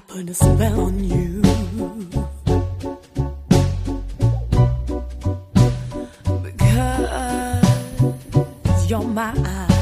put a spell on you. Because you're mine. You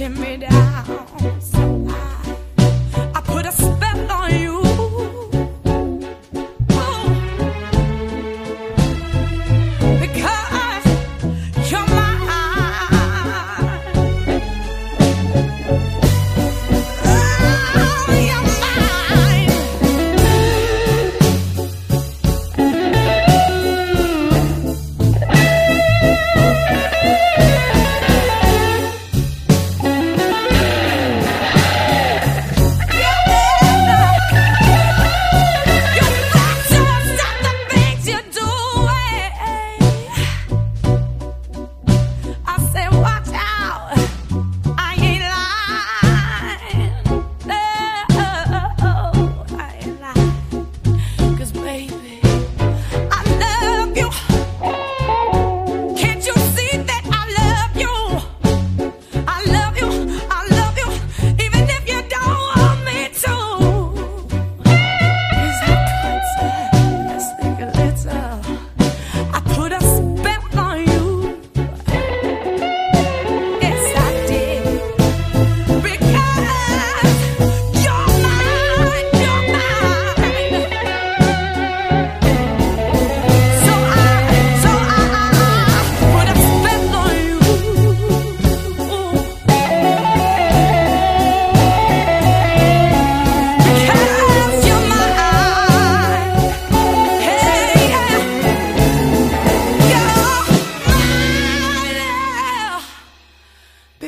letting me down.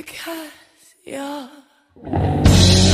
because you're.